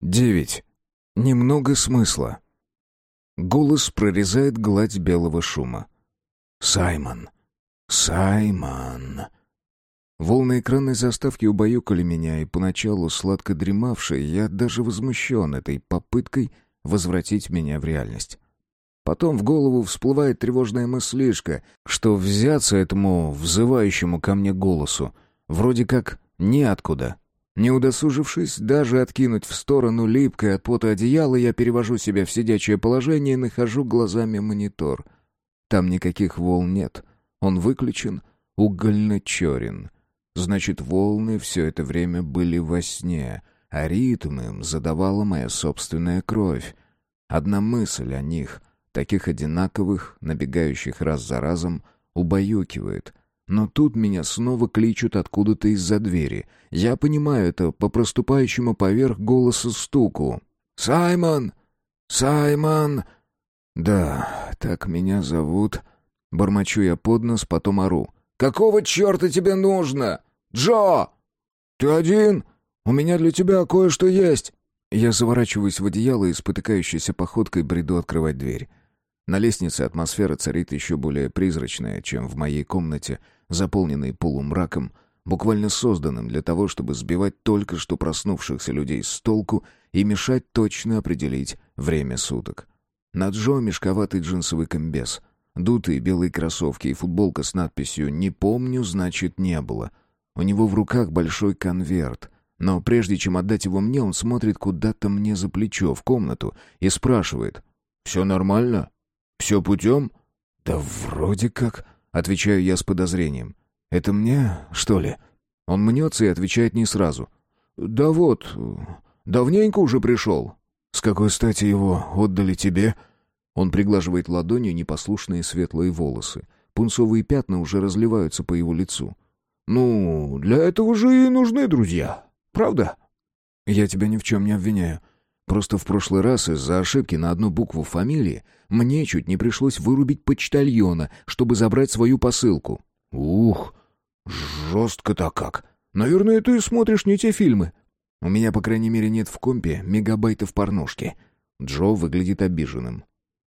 Девять. Немного смысла. Голос прорезает гладь белого шума. «Саймон! Саймон!» Волны экранной заставки убаюкали меня, и поначалу сладко дремавший, я даже возмущен этой попыткой возвратить меня в реальность. Потом в голову всплывает тревожная мыслишка, что взяться этому взывающему ко мне голосу вроде как неоткуда. Не удосужившись даже откинуть в сторону липкое от пота одеяло, я перевожу себя в сидячее положение и нахожу глазами монитор. Там никаких волн нет. Он выключен, угольно-черен. Значит, волны все это время были во сне, а ритм им задавала моя собственная кровь. Одна мысль о них, таких одинаковых, набегающих раз за разом, убаюкивает, но тут меня снова кличут откуда-то из-за двери. Я понимаю это по проступающему поверх голоса стуку. «Саймон! Саймон!» «Да, так меня зовут...» Бормочу я под нос, потом ору. «Какого черта тебе нужно? Джо!» «Ты один? У меня для тебя кое-что есть!» Я заворачиваюсь в одеяло и спотыкающейся походкой бреду открывать дверь. На лестнице атмосфера царит еще более призрачная, чем в моей комнате, заполненной полумраком, буквально созданным для того, чтобы сбивать только что проснувшихся людей с толку и мешать точно определить время суток. На Джо мешковатый джинсовый комбез, дутые белые кроссовки и футболка с надписью «Не помню, значит, не было». У него в руках большой конверт — но прежде чем отдать его мне, он смотрит куда-то мне за плечо в комнату и спрашивает. «Все нормально?» «Все путем?» «Да вроде как», — отвечаю я с подозрением. «Это мне, что ли?» Он мнется и отвечает не сразу. «Да вот, давненько уже пришел». «С какой стати его отдали тебе?» Он приглаживает ладонью непослушные светлые волосы. Пунцовые пятна уже разливаются по его лицу. «Ну, для этого же и нужны друзья, правда?» «Я тебя ни в чем не обвиняю. Просто в прошлый раз из-за ошибки на одну букву фамилии мне чуть не пришлось вырубить почтальона, чтобы забрать свою посылку. Ух, жестко-то как. Наверное, ты смотришь не те фильмы. У меня, по крайней мере, нет в компе мегабайтов порнушки. Джо выглядит обиженным.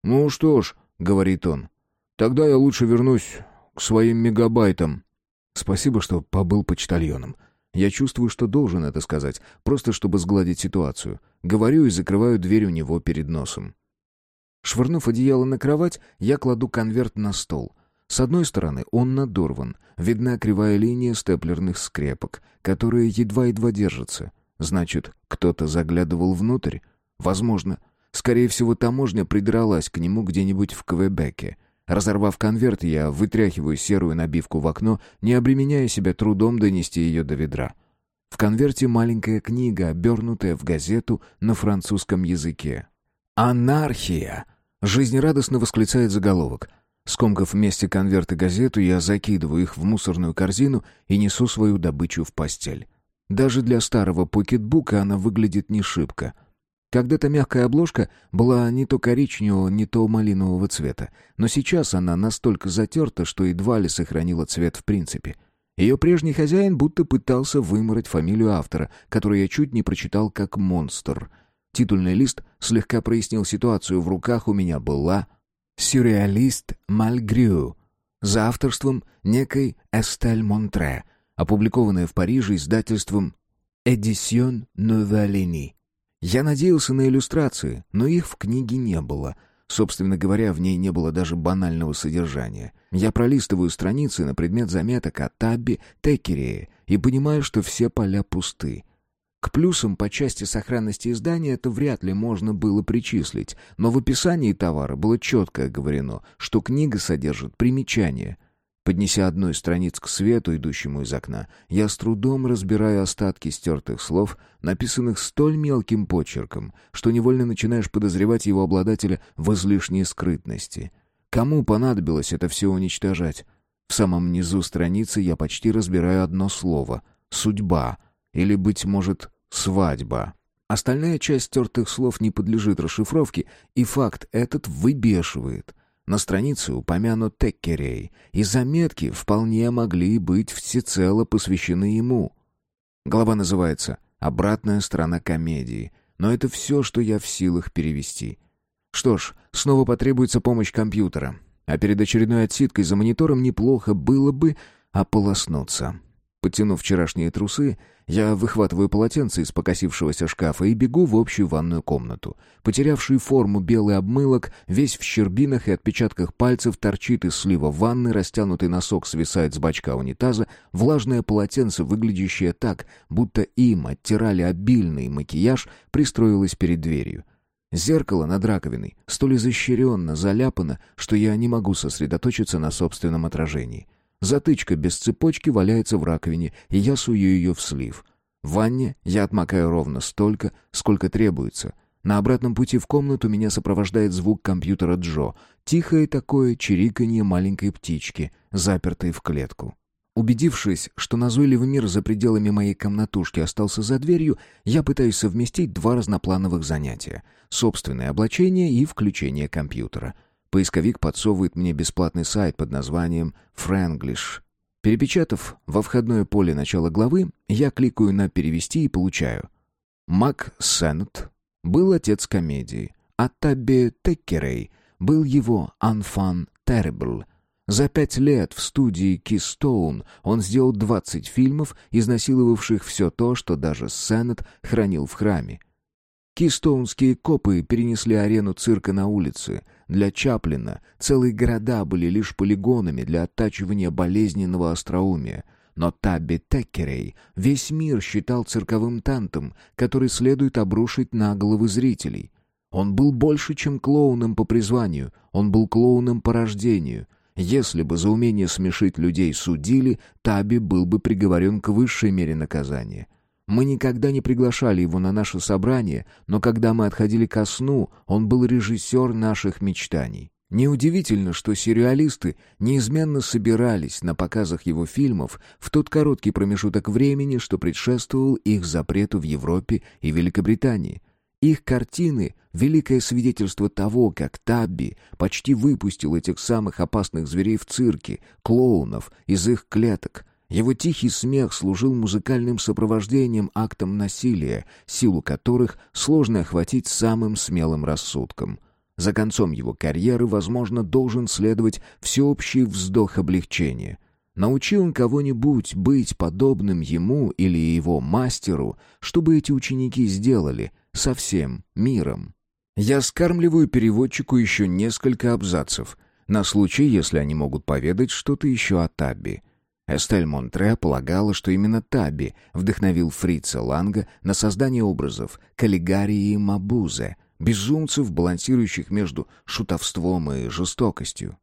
«Ну что ж», — говорит он, — «тогда я лучше вернусь к своим мегабайтам». Спасибо, что побыл почтальоном. Я чувствую, что должен это сказать, просто чтобы сгладить ситуацию. Говорю и закрываю дверь у него перед носом. Швырнув одеяло на кровать, я кладу конверт на стол. С одной стороны он надорван, видна кривая линия степлерных скрепок, которые едва-едва держатся. Значит, кто-то заглядывал внутрь? Возможно. Скорее всего, таможня придралась к нему где-нибудь в Квебеке — Разорвав конверт, я вытряхиваю серую набивку в окно, не обременяя себя трудом донести ее до ведра. В конверте маленькая книга, обернутая в газету на французском языке. «Анархия!» — жизнерадостно восклицает заголовок. Скомкав вместе конверт и газету, я закидываю их в мусорную корзину и несу свою добычу в постель. Даже для старого покетбука она выглядит не шибко — когда-то мягкая обложка была не то коричневого, не то малинового цвета, но сейчас она настолько затерта, что едва ли сохранила цвет в принципе. Ее прежний хозяин будто пытался вымороть фамилию автора, которую я чуть не прочитал как «Монстр». Титульный лист слегка прояснил ситуацию. В руках у меня была «Сюрреалист Мальгрю» за авторством некой Эстель Монтре, опубликованная в Париже издательством «Эдисьон Новелини». Я надеялся на иллюстрации, но их в книге не было. Собственно говоря, в ней не было даже банального содержания. Я пролистываю страницы на предмет заметок о Табби Текерее и понимаю, что все поля пусты. К плюсам по части сохранности издания это вряд ли можно было причислить, но в описании товара было четко оговорено, что книга содержит примечания — Поднеся одну из страниц к свету, идущему из окна, я с трудом разбираю остатки стертых слов, написанных столь мелким почерком, что невольно начинаешь подозревать его обладателя в излишней скрытности. Кому понадобилось это все уничтожать? В самом низу страницы я почти разбираю одно слово — «судьба» или, быть может, «свадьба». Остальная часть стертых слов не подлежит расшифровке, и факт этот выбешивает — на странице упомянут Теккерей, и заметки вполне могли быть всецело посвящены ему. Глава называется «Обратная сторона комедии», но это все, что я в силах перевести. Что ж, снова потребуется помощь компьютера, а перед очередной отсидкой за монитором неплохо было бы ополоснуться. Подтянув вчерашние трусы, я выхватываю полотенце из покосившегося шкафа и бегу в общую ванную комнату. Потерявший форму белый обмылок, весь в щербинах и отпечатках пальцев, торчит из слива ванны, растянутый носок свисает с бачка унитаза, влажное полотенце, выглядящее так, будто им оттирали обильный макияж, пристроилось перед дверью. Зеркало над раковиной столь изощренно заляпано, что я не могу сосредоточиться на собственном отражении. Затычка без цепочки валяется в раковине, и я сую ее в слив. В ванне я отмокаю ровно столько, сколько требуется. На обратном пути в комнату меня сопровождает звук компьютера Джо, тихое такое чириканье маленькой птички, запертой в клетку. Убедившись, что назойливый мир за пределами моей комнатушки остался за дверью, я пытаюсь совместить два разноплановых занятия — собственное облачение и включение компьютера — Поисковик подсовывает мне бесплатный сайт под названием Franglish. Перепечатав во входное поле начала главы, я кликаю на «Перевести» и получаю. Мак Сеннет был отец комедии, а Табби Теккерей был его «Unfun Terrible». За пять лет в студии Кистоун он сделал 20 фильмов, изнасиловавших все то, что даже Сеннет хранил в храме. Кистоунские копы перенесли арену цирка на улицы. Для Чаплина целые города были лишь полигонами для оттачивания болезненного остроумия. Но Табби Теккерей весь мир считал цирковым тантом, который следует обрушить на головы зрителей. Он был больше, чем клоуном по призванию, он был клоуном по рождению. Если бы за умение смешить людей судили, Таби был бы приговорен к высшей мере наказания — мы никогда не приглашали его на наше собрание, но когда мы отходили ко сну, он был режиссер наших мечтаний. Неудивительно, что сюрреалисты неизменно собирались на показах его фильмов в тот короткий промежуток времени, что предшествовал их запрету в Европе и Великобритании. Их картины — великое свидетельство того, как Табби почти выпустил этих самых опасных зверей в цирке, клоунов, из их клеток, его тихий смех служил музыкальным сопровождением актам насилия, силу которых сложно охватить самым смелым рассудком. За концом его карьеры, возможно, должен следовать всеобщий вздох облегчения. Научи он кого-нибудь быть подобным ему или его мастеру, чтобы эти ученики сделали со всем миром. Я скармливаю переводчику еще несколько абзацев, на случай, если они могут поведать что-то еще о Табби. Эстель Монтре полагала, что именно Таби вдохновил Фрица Ланга на создание образов Каллигарии и Мабузе, безумцев, балансирующих между шутовством и жестокостью.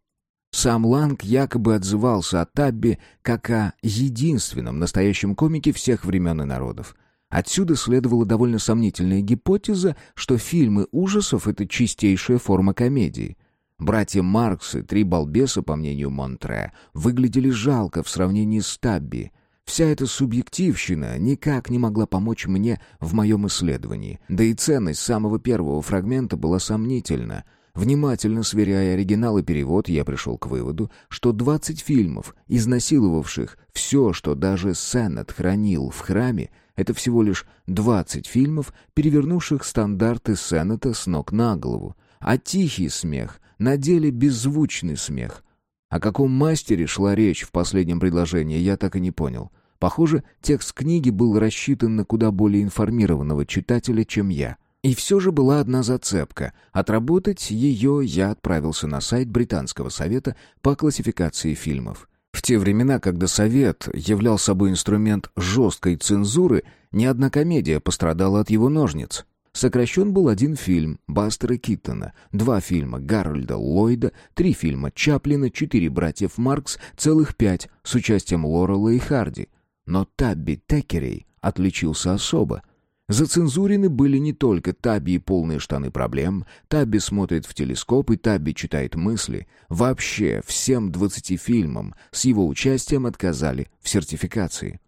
Сам Ланг якобы отзывался о Табби как о единственном настоящем комике всех времен и народов. Отсюда следовала довольно сомнительная гипотеза, что фильмы ужасов — это чистейшая форма комедии — Братья Марксы, три балбеса, по мнению Монтре, выглядели жалко в сравнении с Табби. Вся эта субъективщина никак не могла помочь мне в моем исследовании. Да и ценность самого первого фрагмента была сомнительна. Внимательно сверяя оригинал и перевод, я пришел к выводу, что 20 фильмов, изнасиловавших все, что даже Сеннет хранил в храме, это всего лишь 20 фильмов, перевернувших стандарты Сеннета с ног на голову. А тихий смех на деле беззвучный смех. О каком мастере шла речь в последнем предложении, я так и не понял. Похоже, текст книги был рассчитан на куда более информированного читателя, чем я. И все же была одна зацепка. Отработать ее я отправился на сайт Британского совета по классификации фильмов. В те времена, когда совет являл собой инструмент жесткой цензуры, ни одна комедия пострадала от его ножниц. Сокращен был один фильм Бастера Киттона, два фильма Гарольда Ллойда, три фильма Чаплина, четыре братьев Маркс, целых пять с участием Лорела и Харди. Но Табби Текерей отличился особо. Зацензурены были не только Табби и полные штаны проблем, Табби смотрит в телескоп и Табби читает мысли. Вообще всем двадцати фильмам с его участием отказали в сертификации.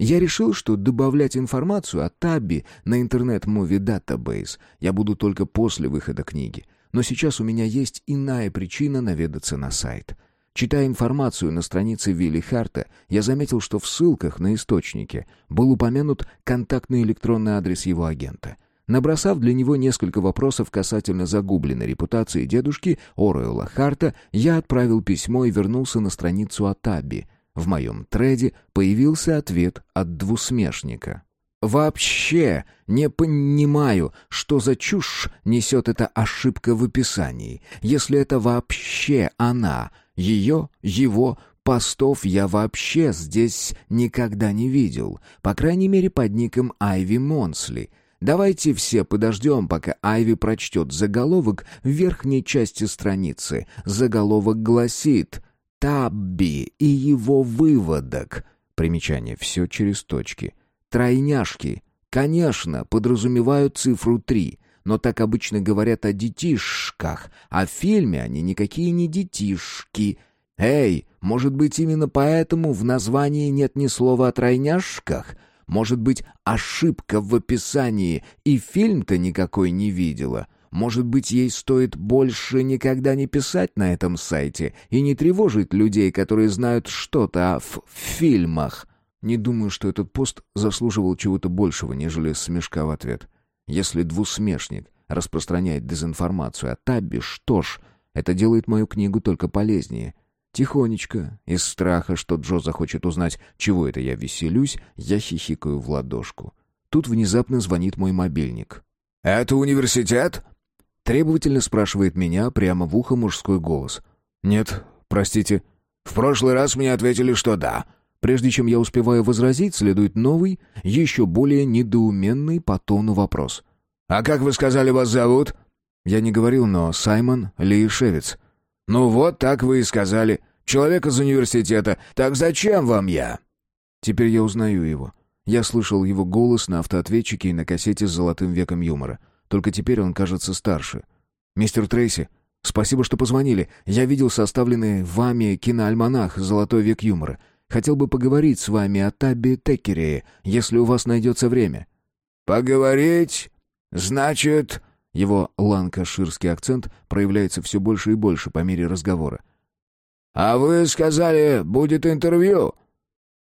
Я решил, что добавлять информацию о Табби на интернет-муви Database я буду только после выхода книги. Но сейчас у меня есть иная причина наведаться на сайт. Читая информацию на странице Вилли Харта, я заметил, что в ссылках на источники был упомянут контактный электронный адрес его агента. Набросав для него несколько вопросов касательно загубленной репутации дедушки Оруэлла Харта, я отправил письмо и вернулся на страницу Атаби. В моем треде появился ответ от двусмешника. Вообще не понимаю, что за чушь несет эта ошибка в описании. Если это вообще она, ее, его, постов я вообще здесь никогда не видел. По крайней мере, под ником Айви Монсли. Давайте все подождем, пока Айви прочтет заголовок в верхней части страницы. Заголовок гласит «Табби и его выводок». Примечание «все через точки». Тройняшки, конечно, подразумевают цифру три, но так обычно говорят о детишках, а в фильме они никакие не детишки. Эй, может быть, именно поэтому в названии нет ни слова о тройняшках? Может быть, ошибка в описании, и фильм-то никакой не видела? Может быть, ей стоит больше никогда не писать на этом сайте и не тревожить людей, которые знают что-то о фильмах? Не думаю, что этот пост заслуживал чего-то большего, нежели смешка в ответ. Если двусмешник распространяет дезинформацию о Табби, что ж, это делает мою книгу только полезнее. Тихонечко, из страха, что Джо захочет узнать, чего это я веселюсь, я хихикаю в ладошку. Тут внезапно звонит мой мобильник. «Это университет?» Требовательно спрашивает меня прямо в ухо мужской голос. «Нет, простите. В прошлый раз мне ответили, что да». Прежде чем я успеваю возразить, следует новый, еще более недоуменный по тону вопрос. «А как вы сказали, вас зовут?» Я не говорил, но Саймон Лейшевец. «Ну вот, так вы и сказали. Человек из университета. Так зачем вам я?» Теперь я узнаю его. Я слышал его голос на автоответчике и на кассете с золотым веком юмора. Только теперь он кажется старше. «Мистер Трейси, спасибо, что позвонили. Я видел составленный вами киноальманах «Золотой век юмора». Хотел бы поговорить с вами о Табби Теккере, если у вас найдется время». «Поговорить? Значит...» Его ланкаширский акцент проявляется все больше и больше по мере разговора. «А вы сказали, будет интервью?»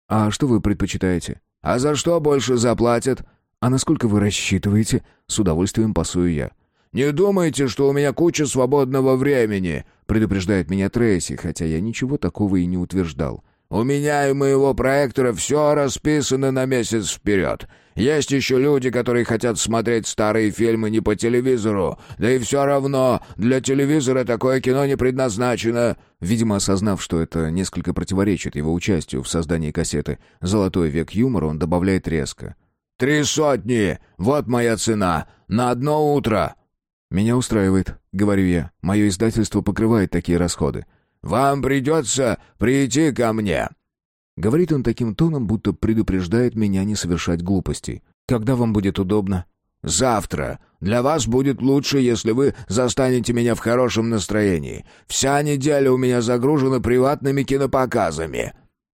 «А что вы предпочитаете?» «А за что больше заплатят?» «А насколько вы рассчитываете?» С удовольствием пасую я. «Не думайте, что у меня куча свободного времени», предупреждает меня Трейси, хотя я ничего такого и не утверждал. У меня и моего проектора все расписано на месяц вперед. Есть еще люди, которые хотят смотреть старые фильмы не по телевизору. Да и все равно, для телевизора такое кино не предназначено». Видимо, осознав, что это несколько противоречит его участию в создании кассеты «Золотой век юмора», он добавляет резко. «Три сотни! Вот моя цена! На одно утро!» «Меня устраивает», — говорю я. «Мое издательство покрывает такие расходы». Вам придется прийти ко мне». Говорит он таким тоном, будто предупреждает меня не совершать глупостей. «Когда вам будет удобно?» «Завтра. Для вас будет лучше, если вы застанете меня в хорошем настроении. Вся неделя у меня загружена приватными кинопоказами».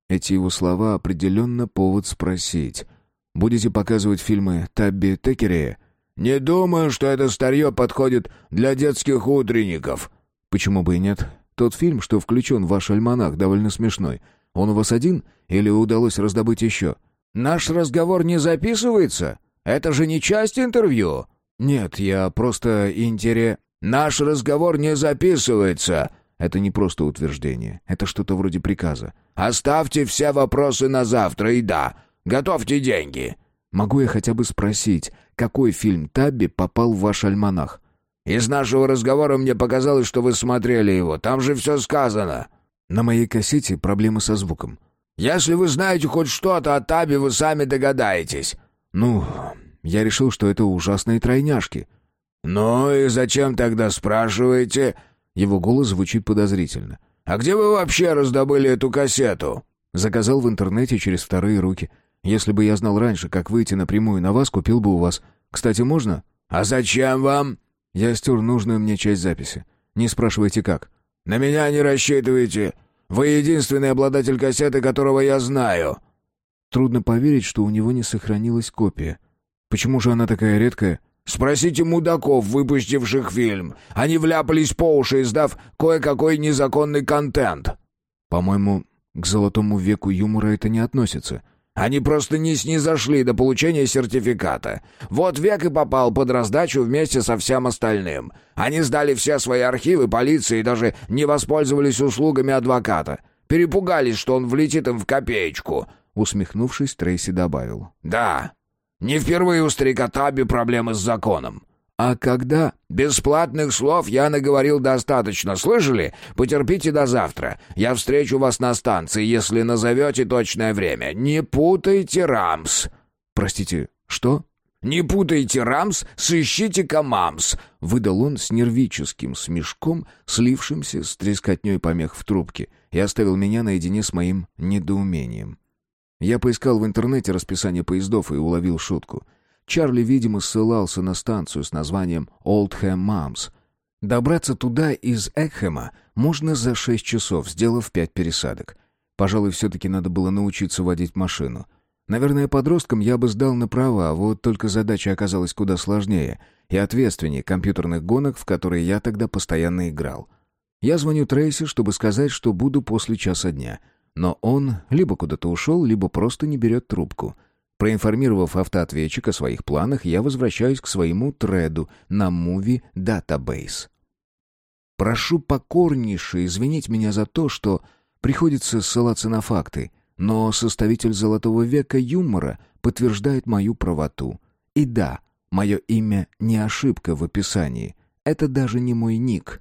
Эти его слова определенно повод спросить. «Будете показывать фильмы Табби Текерея?» «Не думаю, что это старье подходит для детских утренников». «Почему бы и нет? Тот фильм, что включен в ваш альманах, довольно смешной. Он у вас один или удалось раздобыть еще?» «Наш разговор не записывается? Это же не часть интервью?» «Нет, я просто интере...» «Наш разговор не записывается!» Это не просто утверждение, это что-то вроде приказа. «Оставьте все вопросы на завтра и да, готовьте деньги!» «Могу я хотя бы спросить, какой фильм Табби попал в ваш альманах?» Из нашего разговора мне показалось, что вы смотрели его. Там же все сказано». «На моей кассете проблемы со звуком». «Если вы знаете хоть что-то о Табе, вы сами догадаетесь». «Ну, я решил, что это ужасные тройняшки». «Ну и зачем тогда спрашиваете?» Его голос звучит подозрительно. «А где вы вообще раздобыли эту кассету?» «Заказал в интернете через вторые руки. Если бы я знал раньше, как выйти напрямую на вас, купил бы у вас. Кстати, можно?» «А зачем вам?» Я стер нужную мне часть записи. Не спрашивайте как. На меня не рассчитывайте. Вы единственный обладатель кассеты, которого я знаю. Трудно поверить, что у него не сохранилась копия. Почему же она такая редкая? Спросите мудаков, выпустивших фильм. Они вляпались по уши, издав кое-какой незаконный контент. По-моему, к золотому веку юмора это не относится. Они просто не снизошли до получения сертификата. Вот век и попал под раздачу вместе со всем остальным. Они сдали все свои архивы полиции и даже не воспользовались услугами адвоката. Перепугались, что он влетит им в копеечку». Усмехнувшись, Трейси добавил. «Да, не впервые у старика Таби проблемы с законом. А когда... Бесплатных слов я наговорил достаточно, слышали? Потерпите до завтра. Я встречу вас на станции, если назовете точное время. Не путайте Рамс. Простите, что? «Не путайте Рамс, сыщите Камамс!» — выдал он с нервическим смешком, слившимся с трескотней помех в трубке, и оставил меня наедине с моим недоумением. Я поискал в интернете расписание поездов и уловил шутку — Чарли, видимо, ссылался на станцию с названием Олдхэм Мамс. Добраться туда из Экхэма можно за шесть часов, сделав пять пересадок. Пожалуй, все-таки надо было научиться водить машину. Наверное, подростком я бы сдал на права, вот только задача оказалась куда сложнее и ответственнее компьютерных гонок, в которые я тогда постоянно играл. Я звоню Трейси, чтобы сказать, что буду после часа дня. Но он либо куда-то ушел, либо просто не берет трубку — Проинформировав автоответчик о своих планах, я возвращаюсь к своему треду на Movie Database. Прошу покорнейше извинить меня за то, что приходится ссылаться на факты, но составитель «Золотого века» юмора подтверждает мою правоту. И да, мое имя не ошибка в описании. Это даже не мой ник.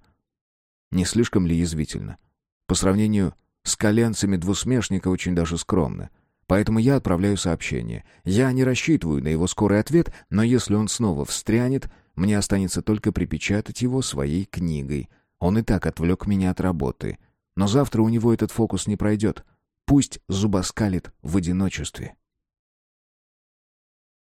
Не слишком ли язвительно? По сравнению с коленцами двусмешника очень даже скромно. Поэтому я отправляю сообщение. Я не рассчитываю на его скорый ответ, но если он снова встрянет, мне останется только припечатать его своей книгой. Он и так отвлек меня от работы. Но завтра у него этот фокус не пройдет. Пусть зубоскалит в одиночестве.